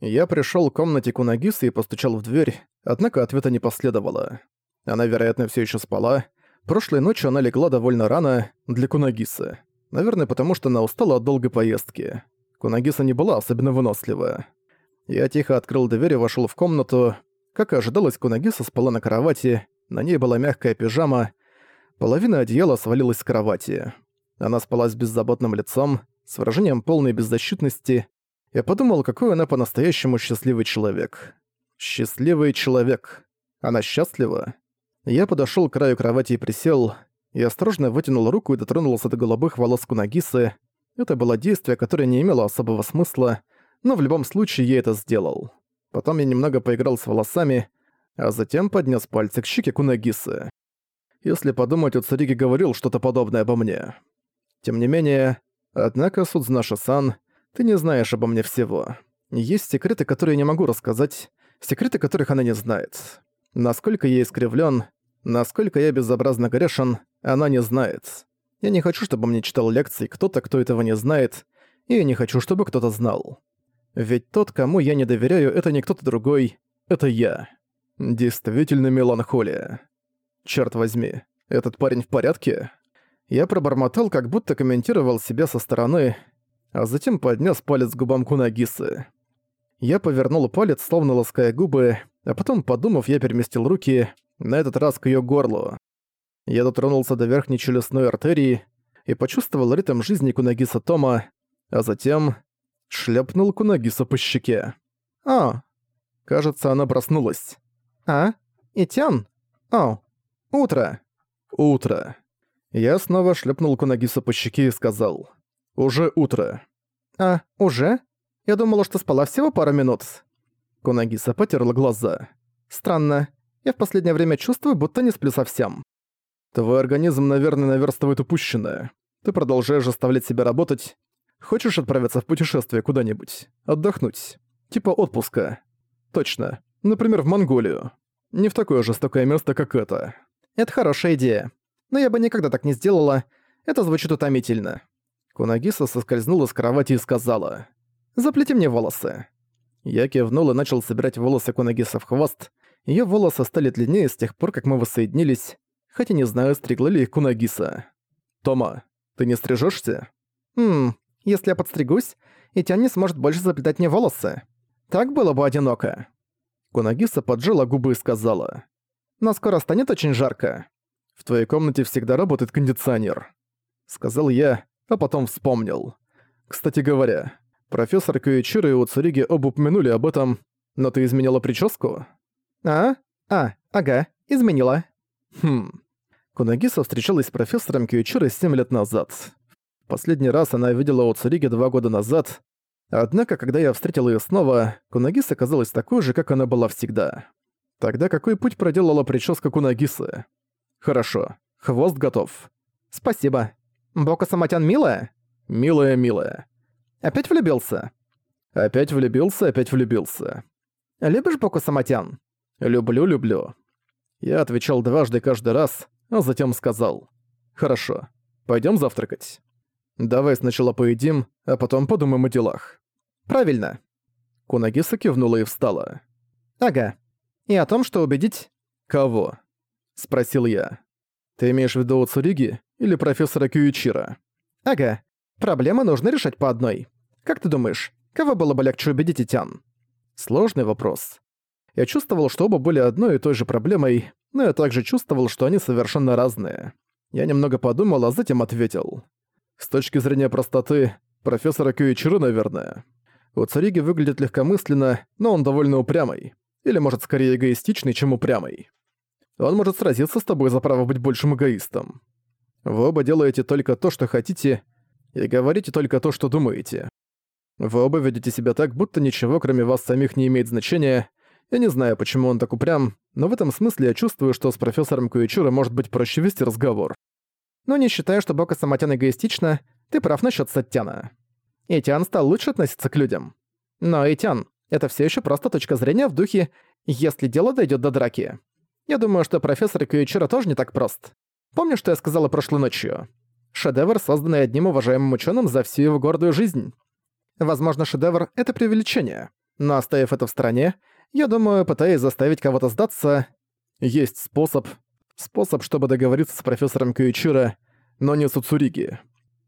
Я пришёл к комнате Кунагисы и постучал в дверь, однако ответа не последовало. Она, вероятно, всё ещё спала. Прошлой ночью она легла довольно рано для Кунагисы. Наверное, потому что она устала от долгой поездки. Кунагиса не была особенно вынослива. Я тихо открыл дверь и вошёл в комнату. Как и ожидалось, Кунагиса спала на кровати, на ней была мягкая пижама, половина одеяла свалилась с кровати. Она спала с беззаботным лицом, с выражением полной беззащитности. Я подумал, какой она по-настоящему счастливый человек. Счастливый человек. Она счастлива? Я подошёл к краю кровати и присел. Я осторожно вытянул руку и дотронулся до голубых волос Кунагисы. Это было действие, которое не имело особого смысла, но в любом случае я это сделал. Потом я немного поиграл с волосами, а затем поднес пальцы к щеке Кунагисы. Если подумать, Уцуриги говорил что-то подобное обо мне. Тем не менее, однако, Судзнаша-сан, ты не знаешь обо мне всего. Есть секреты, которые я не могу рассказать, секреты, которых она не знает. Насколько я искривлен, насколько я безобразно грешен, она не знает. Я не хочу, чтобы мне читал лекции кто-то, кто этого не знает, и я не хочу, чтобы кто-то знал. Ведь тот, кому я не доверяю, это не кто-то другой, это я. Действительно меланхолия. Черт возьми, этот парень в порядке? Я пробормотал, как будто комментировал себя со стороны, а затем поднес палец к губам Кунагисы. Я повернул палец, словно лаская губы, а потом, подумав, я переместил руки, на этот раз к её горлу. Я дотронулся до верхней челюстной артерии и почувствовал ритм жизни Кунагиса Тома, а затем шлепнул Кунагиса по щеке. «А!» Кажется, она проснулась. «А? Итян? О! Утро!» «Утро!» Я снова шлепнул Кунагиса по щеке и сказал. «Уже утро!» «А, уже? Я думала, что спала всего пару минут». Кунагиса потерла глаза. «Странно. Я в последнее время чувствую, будто не сплю совсем». «Твой организм, наверное, наверстывает упущенное. Ты продолжаешь заставлять себя работать, Хочешь отправиться в путешествие куда-нибудь? Отдохнуть? Типа отпуска? Точно. Например, в Монголию. Не в такое жестокое место, как это. Это хорошая идея. Но я бы никогда так не сделала. Это звучит утомительно. Кунагиса соскользнула с кровати и сказала. «Заплети мне волосы». Я кивнул и начал собирать волосы Кунагиса в хвост. Её волосы стали длиннее с тех пор, как мы воссоединились, хотя не знаю, стригла ли их Кунагиса. «Тома, ты не стрижёшься?» «Хм, если я подстригусь, Итян не сможет больше заплетать мне волосы. Так было бы одиноко». Кунагиса поджала губы и сказала. «Но скоро станет очень жарко. В твоей комнате всегда работает кондиционер». Сказал я, а потом вспомнил. Кстати говоря, профессор Кюичиро и Уцуриги оба упомянули об этом, но ты изменила прическу? А? А, ага, изменила. Хм. Кунагиса встречалась с профессором Кюичиро 7 лет назад. Последний раз она видела Оцуриги два года назад, однако, когда я встретил ее снова, Кунагиса оказалась такой же, как она была всегда. Тогда какой путь проделала прическа Кунагисы? Хорошо, хвост готов. Спасибо. Бока Саматян милая? Милая, милая. Опять влюбился? Опять влюбился, опять влюбился. Любишь Боку Саматян? Люблю, люблю. Я отвечал дважды каждый раз, а затем сказал. Хорошо, пойдем завтракать. Давай сначала поедим, а потом подумаем о делах. Правильно. Кунагиса кивнула и встала. Ага. И о том, что убедить... Кого? Спросил я. Ты имеешь в виду Уцуриги или профессора Кьюичира? Ага. Проблемы нужно решать по одной. Как ты думаешь, кого было бы легче убедить Итян? Сложный вопрос. Я чувствовал, что оба были одной и той же проблемой, но я также чувствовал, что они совершенно разные. Я немного подумал, а затем ответил. С точки зрения простоты, профессора Кюичиру, наверное. У Цариги выглядит легкомысленно, но он довольно упрямый. Или, может, скорее эгоистичный, чем упрямый. Он может сразиться с тобой за право быть большим эгоистом. Вы оба делаете только то, что хотите, и говорите только то, что думаете. Вы оба ведете себя так, будто ничего, кроме вас самих, не имеет значения. Я не знаю, почему он так упрям, но в этом смысле я чувствую, что с профессором Куичура может быть проще вести разговор. Но не считая, что Бока Самотян эгоистична, ты прав насчет Саттяна. Итян стал лучше относиться к людям. Но Итян, это все еще просто точка зрения в духе «если дело дойдет до драки». Я думаю, что профессор Кьюичиро тоже не так прост. Помнишь, что я сказала прошлой ночью? Шедевр, созданный одним уважаемым ученым за всю его гордую жизнь. Возможно, шедевр — это преувеличение. Но оставив это в стороне, я думаю, пытаясь заставить кого-то сдаться, есть способ. Способ, чтобы договориться с профессором Кюичира, но не с Уцуриги.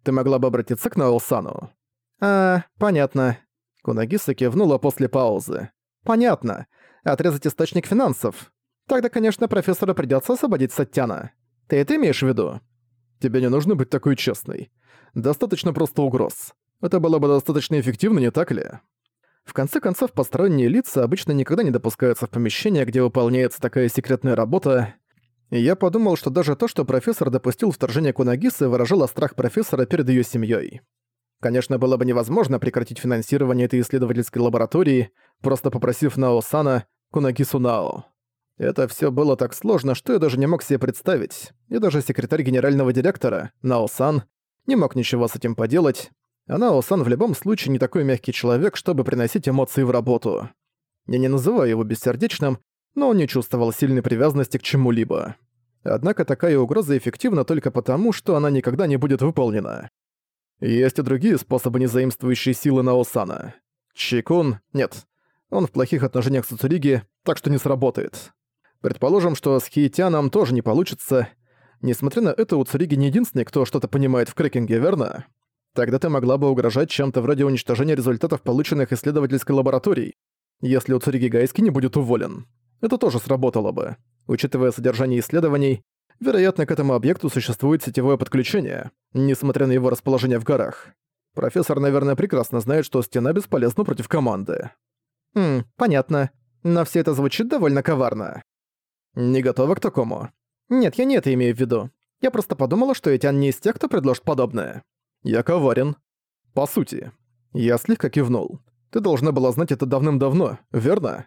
Ты могла бы обратиться к Наолсану. А, понятно. Кунагиса кивнула после паузы. Понятно. Отрезать источник финансов. Тогда, конечно, профессора придётся освободить Саттяна. Ты это имеешь в виду? Тебе не нужно быть такой честной. Достаточно просто угроз. Это было бы достаточно эффективно, не так ли? В конце концов, посторонние лица обычно никогда не допускаются в помещение, где выполняется такая секретная работа. И я подумал, что даже то, что профессор допустил вторжение Кунагисы, выражало страх профессора перед её семьёй. Конечно, было бы невозможно прекратить финансирование этой исследовательской лаборатории, просто попросив Нао-сана Кунагису Нао. Это всё было так сложно, что я даже не мог себе представить. И даже секретарь генерального директора, Нао-сан, не мог ничего с этим поделать, а Нао-сан в любом случае не такой мягкий человек, чтобы приносить эмоции в работу. Я не называю его бессердечным, но он не чувствовал сильной привязанности к чему-либо. Однако такая угроза эффективна только потому, что она никогда не будет выполнена. Есть и другие способы, не заимствующие силы Наосана. Чикун — нет. Он в плохих отношениях с Уцуриги, так что не сработает. Предположим, что с Хиетяном тоже не получится. Несмотря на это, Уцуриги не единственный, кто что-то понимает в крекинге, верно? Тогда ты могла бы угрожать чем-то вроде уничтожения результатов, полученных исследовательской лабораторией, если Уцуриги Гайски не будет уволен. Это тоже сработало бы. Учитывая содержание исследований, вероятно, к этому объекту существует сетевое подключение, несмотря на его расположение в горах. Профессор, наверное, прекрасно знает, что стена бесполезна против команды. Хм, понятно. Но все это звучит довольно коварно. Не готова к такому? Нет, я не это имею в виду. Я просто подумала, что Этян не из тех, кто предложит подобное. Я коварен. По сути. Я слегка кивнул. Ты должна была знать это давным-давно, верно?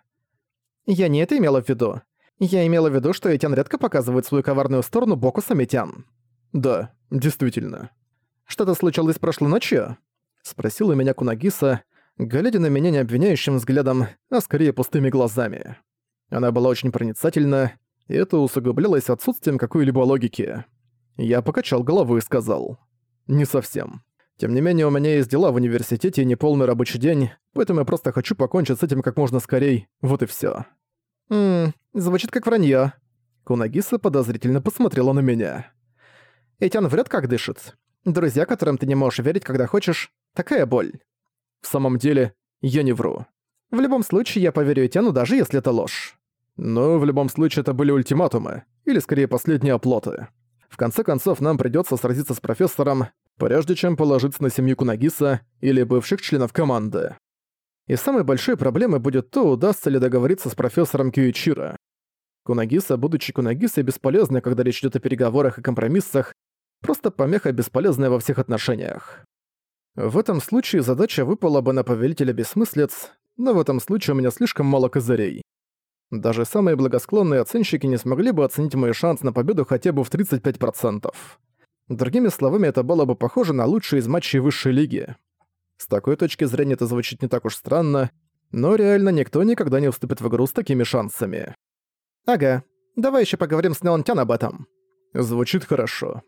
Я не это имела в виду. Я имела в виду, что Этян редко показывает свою коварную сторону боку Самитян. Да, действительно. Что-то случилось прошлой ночью? Спросила меня Кунагиса, глядя на меня не обвиняющим взглядом, а скорее пустыми глазами. Она была очень проницательна, и это усугублялось отсутствием какой-либо логики. Я покачал головой и сказал. Не совсем. Тем не менее, у меня есть дела в университете и неполный рабочий день, поэтому я просто хочу покончить с этим как можно скорей, вот и всё. Ммм, звучит как вранье. Кунагиса подозрительно посмотрела на меня. Этян врет, как дышит. Друзья, которым ты не можешь верить, когда хочешь, такая боль. В самом деле, я не вру. В любом случае, я поверю Этяну, даже если это ложь. Но в любом случае, это были ультиматумы, или скорее последние оплоты. В конце концов, нам придётся сразиться с профессором, прежде чем положиться на семью Кунагиса или бывших членов команды. И самой большой проблемой будет то, удастся ли договориться с профессором Кьюичиро. Кунагиса, будучи Кунагисой, бесполезна, когда речь идёт о переговорах и компромиссах, просто помеха бесполезная во всех отношениях. В этом случае задача выпала бы на повелителя бессмыслиц, но в этом случае у меня слишком мало козырей. Даже самые благосклонные оценщики не смогли бы оценить мой шанс на победу хотя бы в 35%. Другими словами, это было бы похоже на лучший из матчей высшей лиги. С такой точки зрения это звучит не так уж странно, но реально никто никогда не вступит в игру с такими шансами. «Ага, давай еще поговорим с Неонтян об этом». Звучит хорошо.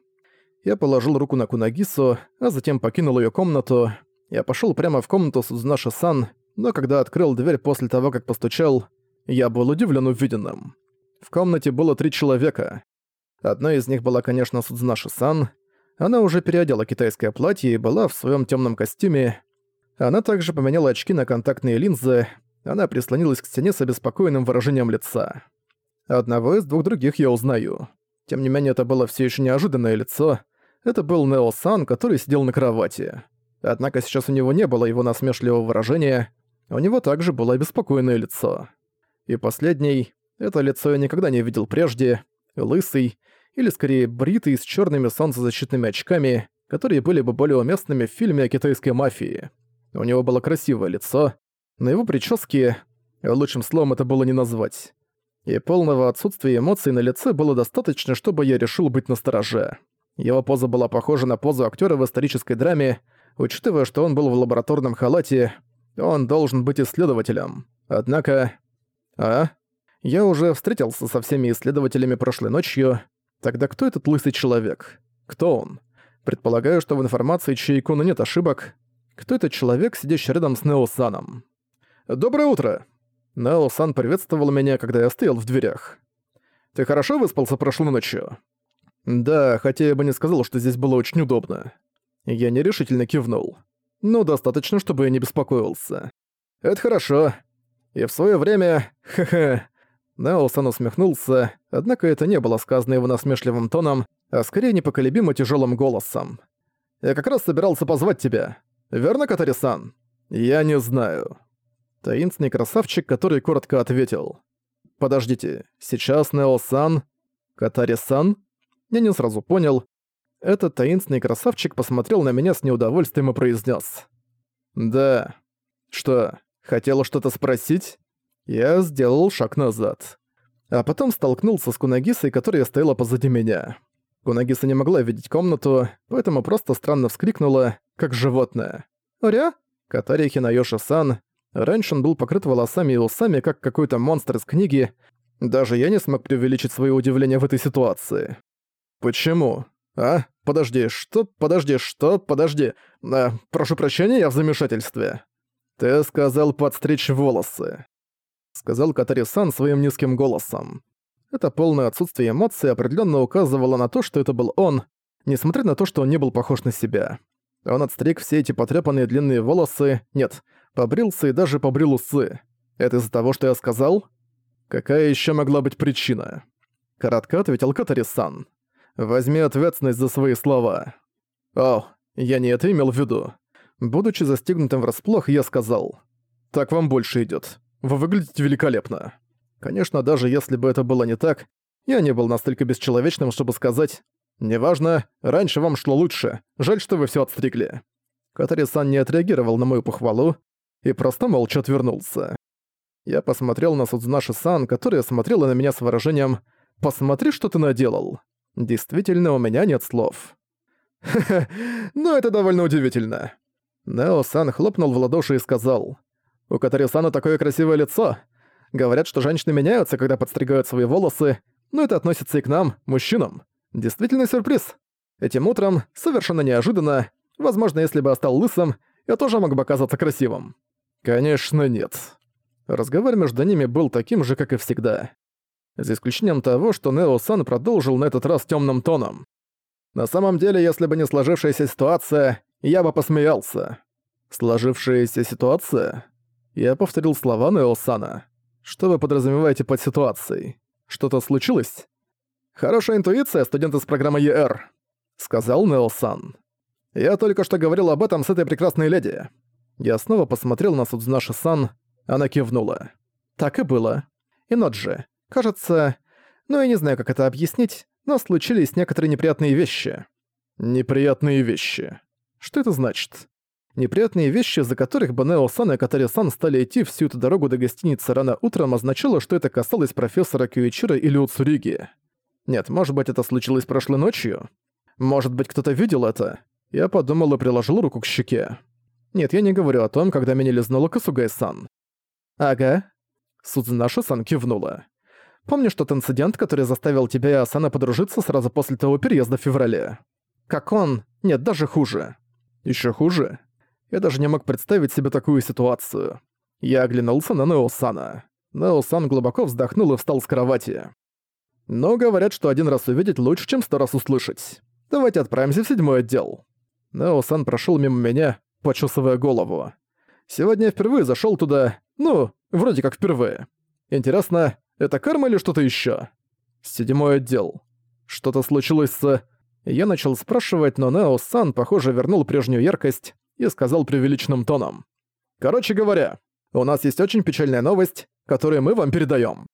Я положил руку на Кунагису, а затем покинул ее комнату. Я пошел прямо в комнату Судзунаши-сан, но когда открыл дверь после того, как постучал, я был удивлен увиденным. В комнате было три человека. Одна из них была, конечно, Судзунаши-сан. Она уже переодела китайское платье и была в своем темном костюме. Она также поменяла очки на контактные линзы. Она прислонилась к стене с обеспокоенным выражением лица. Одного из двух других я узнаю. Тем не менее, это было все еще неожиданное лицо. Это был Нео-сан, который сидел на кровати. Однако сейчас у него не было его насмешливого выражения. У него также было обеспокоенное лицо. И последний, это лицо я никогда не видел прежде, лысый, или скорее бритый с черными солнцезащитными очками, которые были бы более уместными в фильме о китайской мафии. У него было красивое лицо, но его прически, лучшим словом это было не назвать. И полного отсутствия эмоций на лице было достаточно, чтобы я решил быть настороже. Его поза была похожа на позу актера в исторической драме, учитывая, что он был в лабораторном халате, он должен быть исследователем. Однако а? Я уже встретился со всеми исследователями прошлой ночью. Тогда кто этот лысый человек? Кто он? Предполагаю, что в информации Чайкуна нет ошибок. Кто этот человек, сидящий рядом с Неосаном? «Доброе утро!» Нао-сан приветствовал меня, когда я стоял в дверях. «Ты хорошо выспался прошлой ночью?» «Да, хотя я бы не сказал, что здесь было очень удобно». Я нерешительно кивнул. «Ну, достаточно, чтобы я не беспокоился». «Это хорошо. И в своё время... Ха-ха...» Нао-сан усмехнулся, однако это не было сказано его насмешливым тоном, а скорее непоколебимо тяжелым голосом. «Я как раз собирался позвать тебя. Верно, Катари-сан?» «Я не знаю». Таинственный красавчик, который коротко ответил. «Подождите, сейчас Нео-сан? Катари-сан?» Я не сразу понял. Этот таинственный красавчик посмотрел на меня с неудовольствием и произнес: «Да. Что, хотела что-то спросить?» Я сделал шаг назад. А потом столкнулся с Кунагисой, которая стояла позади меня. Кунагиса не могла видеть комнату, поэтому просто странно вскрикнула, как животное. «Ря?» Катари Хинаёши-сан. Раньше он был покрыт волосами и усами, как какой-то монстр из книги. Даже я не смог преувеличить свое удивление в этой ситуации. «Почему? А? Подожди, что? Подожди, что? Подожди. А, прошу прощения, я в замешательстве». «Ты сказал подстричь волосы», — сказал Катари-сан своим низким голосом. Это полное отсутствие эмоций определенно указывало на то, что это был он, несмотря на то, что он не был похож на себя. Он отстриг все эти потрепанные длинные волосы, нет, побрился и даже побрил усы. Это из-за того, что я сказал? Какая еще могла быть причина? Коротко ответил Катари-сан. Возьми ответственность за свои слова. О, я не это имел в виду. Будучи застигнутым врасплох, я сказал. Так вам больше идет. Вы выглядите великолепно. Конечно, даже если бы это было не так, я не был настолько бесчеловечным, чтобы сказать «Неважно, раньше вам шло лучше, жаль, что вы все отстригли». Катари-сан не отреагировал на мою похвалу и просто молча отвернулся. Я посмотрел на Судзунаши-сан, которая смотрела на меня с выражением «Посмотри, что ты наделал». Действительно, у меня нет слов. «Ха-ха, ну это довольно удивительно». Нео-сан хлопнул в ладоши и сказал. «У Катари-сана такое красивое лицо. Говорят, что женщины меняются, когда подстригают свои волосы, но это относится и к нам, мужчинам. Действительно сюрприз. Этим утром, совершенно неожиданно, возможно, если бы я стал лысым, я тоже мог бы оказаться красивым». «Конечно нет». Разговор между ними был таким же, как и всегда за исключением того, что Нео-сан продолжил на этот раз темным тоном. На самом деле, если бы не сложившаяся ситуация, я бы посмеялся. Сложившаяся ситуация? Я повторил слова Нео-сана. Что вы подразумеваете под ситуацией? Что-то случилось? Хорошая интуиция, студент из программы ЕР, сказал Нео-сан. Я только что говорил об этом с этой прекрасной леди. Я снова посмотрел на Судзунаши-сан, она кивнула. Так и было. И Ноджи, Кажется... Ну, я не знаю, как это объяснить, но случились некоторые неприятные вещи. Неприятные вещи. Что это значит? Неприятные вещи, за которых Банео-сан и Катари-сан стали идти всю эту дорогу до гостиницы рано утром, означало, что это касалось профессора Кюичира или Уцуриги. Нет, может быть, это случилось прошлой ночью? Может быть, кто-то видел это? Я подумал и приложил руку к щеке. Нет, я не говорю о том, когда меня лизнула Касугай-сан. Ага. Судзунаша-сан кивнула. Помнишь тот инцидент, который заставил тебя и Асана подружиться сразу после того переезда в феврале? Как он? Нет, даже хуже. Еще хуже? Я даже не мог представить себе такую ситуацию. Я оглянулся на Неосана. Неосан глубоко вздохнул и встал с кровати. Но говорят, что один раз увидеть лучше, чем сто раз услышать. Давайте отправимся в седьмой отдел. Неосан прошел мимо меня, почесывая голову. Сегодня я впервые зашел туда, ну, вроде как впервые. Интересно, это карма или что-то еще? Седьмой отдел. Что-то случилось с... Я начал спрашивать, но Нео-сан, похоже, вернул прежнюю яркость и сказал преувеличенным тоном. «Короче говоря, у нас есть очень печальная новость, которую мы вам передаем.